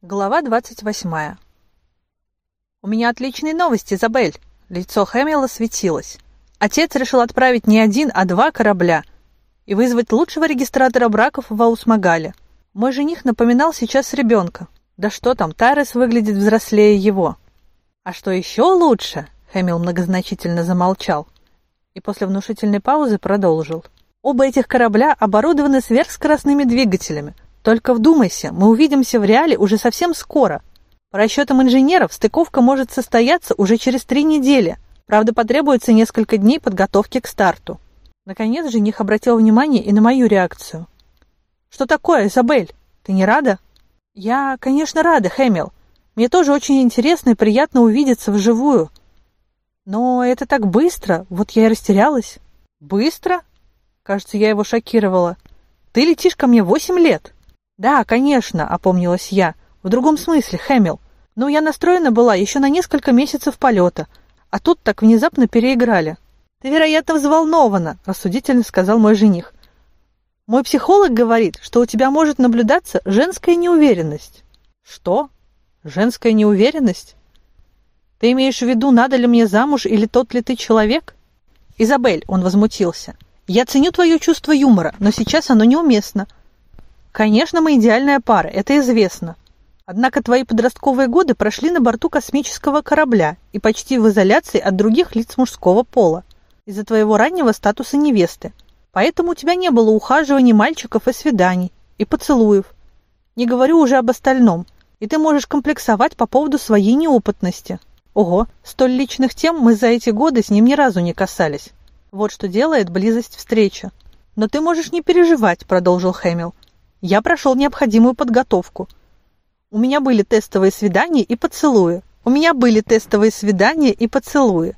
Глава 28. «У меня отличные новости, Изабель!» Лицо Хэмилла светилось. Отец решил отправить не один, а два корабля и вызвать лучшего регистратора браков в Аусмагале. Мой жених напоминал сейчас ребенка. Да что там, Тарес выглядит взрослее его. А что еще лучше? Хэмилл многозначительно замолчал и после внушительной паузы продолжил. Оба этих корабля оборудованы сверхскоростными двигателями – только вдумайся, мы увидимся в реале уже совсем скоро. По расчетам инженеров, стыковка может состояться уже через три недели. Правда, потребуется несколько дней подготовки к старту. Наконец жених обратил внимание и на мою реакцию. «Что такое, Изабель? Ты не рада?» «Я, конечно, рада, Хэмилл. Мне тоже очень интересно и приятно увидеться вживую. Но это так быстро, вот я и растерялась». «Быстро?» Кажется, я его шокировала. «Ты летишь ко мне восемь лет!» «Да, конечно», — опомнилась я. «В другом смысле, Хэмилл. Но я настроена была еще на несколько месяцев полета, а тут так внезапно переиграли». «Ты, вероятно, взволнована», — рассудительно сказал мой жених. «Мой психолог говорит, что у тебя может наблюдаться женская неуверенность». «Что? Женская неуверенность? Ты имеешь в виду, надо ли мне замуж или тот ли ты человек?» «Изабель», — он возмутился, — «я ценю твое чувство юмора, но сейчас оно неуместно. Конечно, мы идеальная пара, это известно. Однако твои подростковые годы прошли на борту космического корабля и почти в изоляции от других лиц мужского пола из-за твоего раннего статуса невесты. Поэтому у тебя не было ухаживаний мальчиков и свиданий, и поцелуев. Не говорю уже об остальном. И ты можешь комплексовать по поводу своей неопытности. Ого, столь личных тем мы за эти годы с ним ни разу не касались. Вот что делает близость встречи. Но ты можешь не переживать, продолжил Хэмилл. Я прошел необходимую подготовку. У меня были тестовые свидания и поцелуи. У меня были тестовые свидания и поцелуи.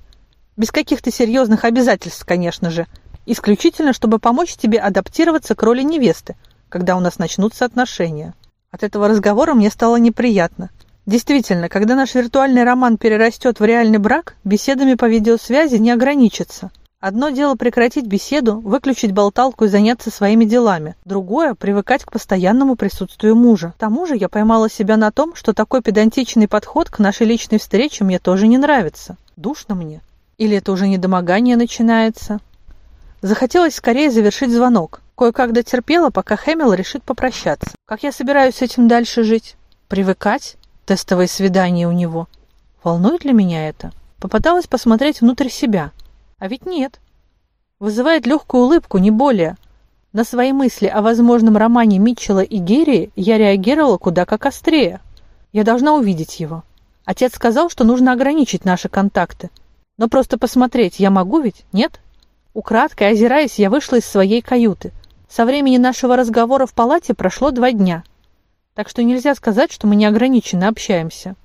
Без каких-то серьезных обязательств, конечно же. Исключительно, чтобы помочь тебе адаптироваться к роли невесты, когда у нас начнутся отношения. От этого разговора мне стало неприятно. Действительно, когда наш виртуальный роман перерастет в реальный брак, беседами по видеосвязи не ограничится. Одно дело прекратить беседу, выключить болталку и заняться своими делами. Другое – привыкать к постоянному присутствию мужа. К тому же я поймала себя на том, что такой педантичный подход к нашей личной встрече мне тоже не нравится. Душно мне. Или это уже недомогание начинается? Захотелось скорее завершить звонок. Кое-как дотерпела, пока Хэмилл решит попрощаться. Как я собираюсь с этим дальше жить? Привыкать? Тестовые свидания у него. Волнует ли меня это? Попыталась посмотреть внутрь себя – а ведь нет. Вызывает легкую улыбку, не более. На свои мысли о возможном романе Митчелла и Герри я реагировала куда как острее. Я должна увидеть его. Отец сказал, что нужно ограничить наши контакты. Но просто посмотреть я могу ведь, нет? Украдкой озираясь, я вышла из своей каюты. Со времени нашего разговора в палате прошло два дня. Так что нельзя сказать, что мы неограниченно общаемся.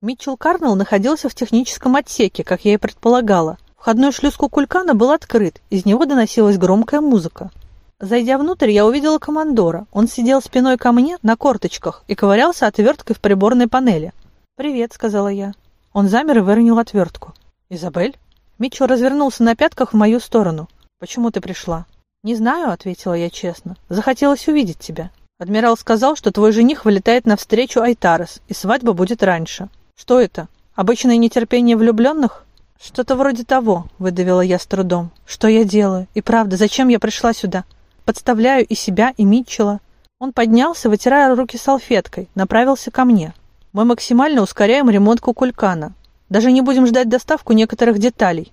Митчелл Карнелл находился в техническом отсеке, как я и предполагала – Входной шлюз Кукулькана был открыт, из него доносилась громкая музыка. Зайдя внутрь, я увидела командора. Он сидел спиной ко мне на корточках и ковырялся отверткой в приборной панели. «Привет», — сказала я. Он замер и выронил отвертку. «Изабель?» Митчелл развернулся на пятках в мою сторону. «Почему ты пришла?» «Не знаю», — ответила я честно. «Захотелось увидеть тебя. Адмирал сказал, что твой жених вылетает навстречу Айтарес, и свадьба будет раньше. Что это? Обычное нетерпение влюбленных?» «Что-то вроде того», — выдавила я с трудом. «Что я делаю? И правда, зачем я пришла сюда? Подставляю и себя, и Митчелла». Он поднялся, вытирая руки салфеткой, направился ко мне. «Мы максимально ускоряем ремонт кукулькана. Даже не будем ждать доставку некоторых деталей.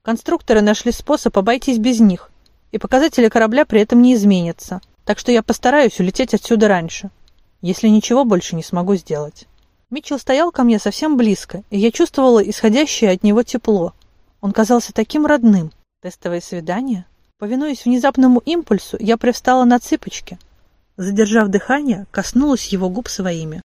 Конструкторы нашли способ обойтись без них, и показатели корабля при этом не изменятся. Так что я постараюсь улететь отсюда раньше, если ничего больше не смогу сделать». Митчелл стоял ко мне совсем близко, и я чувствовала исходящее от него тепло. Он казался таким родным. Тестовое свидание? Повинуясь внезапному импульсу, я привстала на цыпочки. Задержав дыхание, коснулась его губ своими.